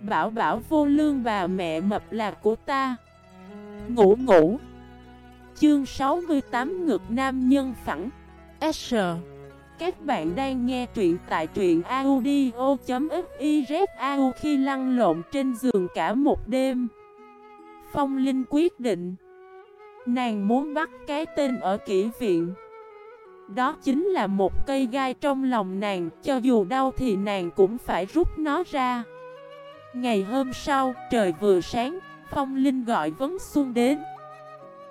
Bảo bảo vô lương bà mẹ mập là của ta. Ngủ ngủ. Chương 68 Ngực Nam Nhân Phẳng. S. Các bạn đang nghe truyện tại truyện audio.xyzau khi lăn lộn trên giường cả một đêm. Phong Linh quyết định. Nàng muốn bắt cái tên ở kỹ viện. Đó chính là một cây gai trong lòng nàng, Cho dù đau thì nàng cũng phải rút nó ra. Ngày hôm sau, trời vừa sáng, Phong Linh gọi Vấn Xuân đến.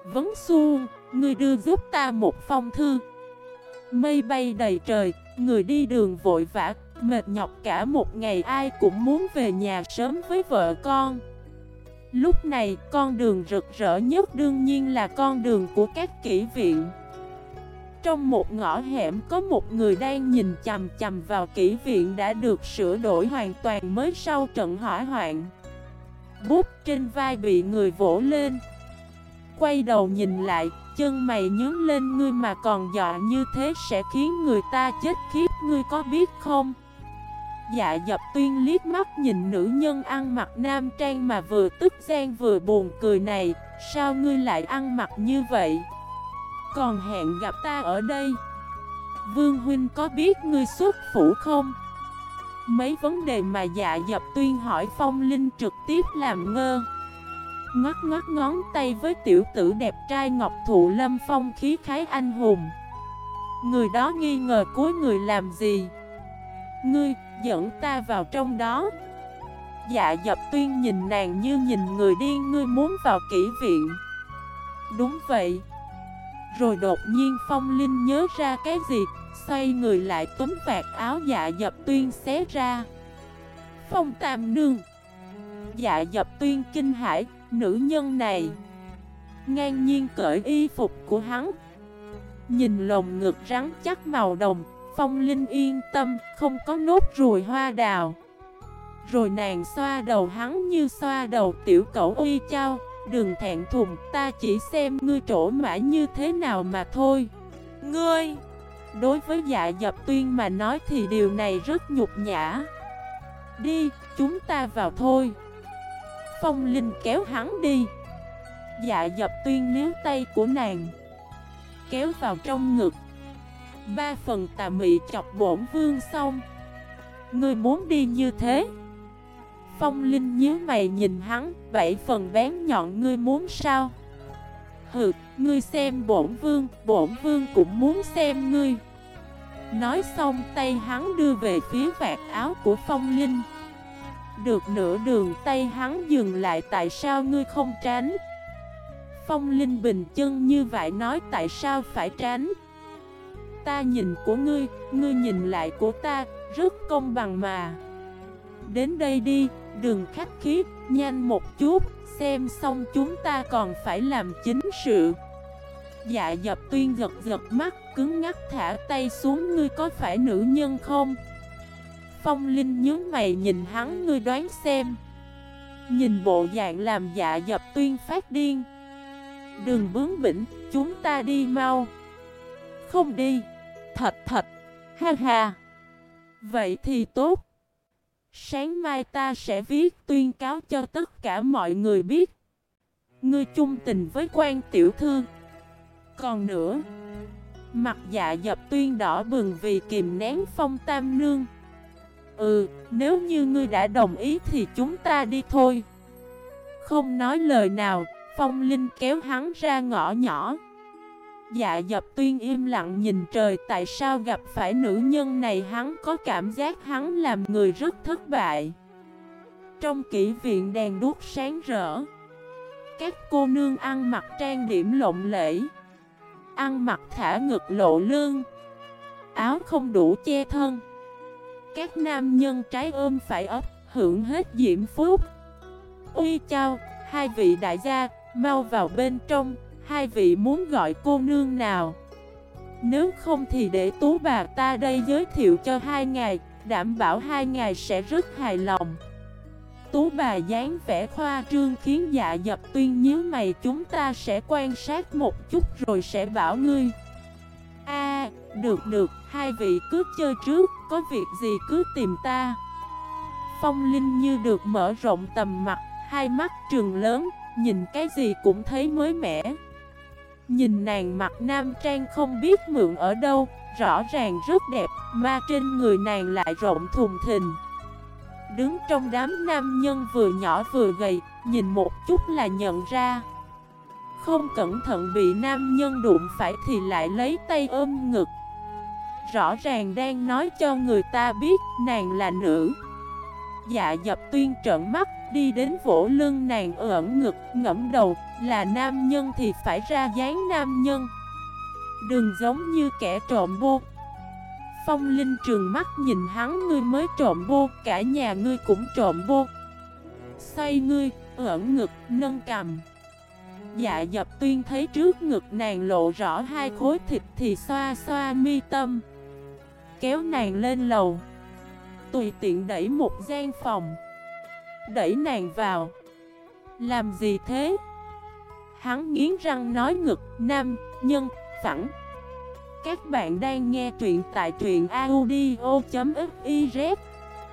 Vấn Xuân, người đưa giúp ta một phong thư. Mây bay đầy trời, người đi đường vội vã, mệt nhọc cả một ngày ai cũng muốn về nhà sớm với vợ con. Lúc này, con đường rực rỡ nhất đương nhiên là con đường của các kỹ viện. Trong một ngõ hẻm có một người đang nhìn chằm chằm vào kỹ viện đã được sửa đổi hoàn toàn mới sau trận hỏa hoạn. Bút trên vai bị người vỗ lên. Quay đầu nhìn lại, chân mày nhướng lên ngươi mà còn dọa như thế sẽ khiến người ta chết khiếp ngươi có biết không? Dạ dập tuyên liếc mắt nhìn nữ nhân ăn mặc nam trang mà vừa tức gian vừa buồn cười này, sao ngươi lại ăn mặc như vậy? Còn hẹn gặp ta ở đây. Vương Huynh có biết ngươi xuất phủ không? Mấy vấn đề mà dạ dập tuyên hỏi phong linh trực tiếp làm ngơ. Ngót ngót ngón tay với tiểu tử đẹp trai ngọc thụ lâm phong khí khái anh hùng. Người đó nghi ngờ cuối người làm gì? Ngươi, dẫn ta vào trong đó. Dạ dập tuyên nhìn nàng như nhìn người điên ngươi muốn vào kỹ viện. Đúng vậy rồi đột nhiên phong linh nhớ ra cái gì, Xoay người lại túm vạt áo dạ dập tuyên xé ra. Phong tam nương. Dạ dập tuyên kinh hải Nữ nhân này. Ngang nhiên cởi y phục của hắn. Nhìn lồng ngực rắn chắc màu đồng, Phong Linh yên tâm, Không có nốt ruồi hoa đào. Rồi nàng xoa đầu hắn như xoa đầu tiểu cẩu uy trao Đừng thẹn thùng, ta chỉ xem ngươi trổ mã như thế nào mà thôi. Ngươi Đối với dạ dập tuyên mà nói thì điều này rất nhục nhã. Đi, chúng ta vào thôi. Phong Linh kéo hắn đi. Dạ dập tuyên níu tay của nàng Kéo vào trong ngực. Ba phần tà mị chọc bổn vương xong. Ngươi muốn đi như thế? Phong Linh nhớ mày nhìn hắn, bảy phần bén nhọn ngươi muốn sao? Hừ, ngươi xem bổn vương, bổn vương cũng muốn xem ngươi. Nói xong tay hắn đưa về phía vạt áo của Phong Linh. Được nửa đường tay hắn dừng lại tại sao ngươi không tránh? Phong Linh bình chân như vậy nói tại sao phải tránh? Ta nhìn của ngươi, ngươi nhìn lại của ta, rất công bằng mà. Đến đây đi, đừng khách khí, nhanh một chút, xem xong chúng ta còn phải làm chính sự. Dạ dập tuyên gật gật mắt, cứng ngắt thả tay xuống ngươi có phải nữ nhân không? Phong Linh nhớ mày nhìn hắn ngươi đoán xem. Nhìn bộ dạng làm dạ dập tuyên phát điên. Đừng bướng bỉnh, chúng ta đi mau. Không đi. Thật thật. Ha ha. Vậy thì tốt. Sáng mai ta sẽ viết tuyên cáo cho tất cả mọi người biết. Ngươi chung tình với quan tiểu thư. Còn nữa Mặt dạ dập tuyên đỏ bừng vì kìm nén phong tam nương. Ừ, nếu như ngươi đã đồng ý thì chúng ta đi thôi. Không nói lời nào, phong linh kéo hắn ra ngõ nhỏ. Dạ dập tuyên im lặng nhìn trời tại sao gặp phải nữ nhân này? Hắn có cảm giác hắn làm người rất thất bại. Trong kỷ viện đèn đuốc sáng rỡ Các cô nương ăn mặc trang điểm lộng lẫy Ăn mặc thả ngực lộ lương Áo không đủ che thân. Các nam nhân trái ôm phải ấp hưởng hết diễm phúc. Uy chào, hai vị đại gia, mau vào bên trong. Hai vị muốn gọi cô nương nào? Nếu không thì để tú bà ta đây giới thiệu cho hai ngày Đảm bảo hai ngày sẽ rất hài lòng. Tú bà dáng vẻ khoa trương khiến dạ dập tuyên nhớ mày chúng ta sẽ quan sát một chút rồi sẽ bảo ngươi. A được được, hai vị cứ chơi trước, có việc gì cứ tìm ta. Phong Linh như được mở rộng tầm mặt, hai mắt trường lớn, nhìn cái gì cũng thấy mới mẻ. Nhìn nàng mặc nam trang không biết mượn ở đâu, rõ ràng rất đẹp, mà trên người nàng lại rộng thùng thình. Đứng trong đám nam nhân vừa nhỏ vừa gầy, nhìn một chút là nhận ra. Không cẩn thận bị nam nhân đụng phải thì lại lấy tay ôm ngực. Rõ ràng đang nói cho người ta biết nàng là nữ. Dạ dập tuyên trợn mắt, đi đến vỗ lưng nàng ẩn ngực, ngẫm đầu, là nam nhân thì phải ra dáng nam nhân. Đừng giống như kẻ trộm bô. Phong Linh trường mắt nhìn hắn ngươi mới trộm bô, cả nhà ngươi cũng trộm bô. Xoay ngươi, ẩn ngực, nâng cầm. Dạ dập tuyên thấy trước ngực nàng lộ rõ hai khối thịt thì xoa xoa mi tâm. Kéo nàng lên lầu. Tùy tiện đẩy một gian phòng. Đẩy nàng vào. Làm gì thế? Hắn nghiến răng nói ngực, nam, nhân, phẳng. Các bạn đang nghe truyện tại truyện audio.fif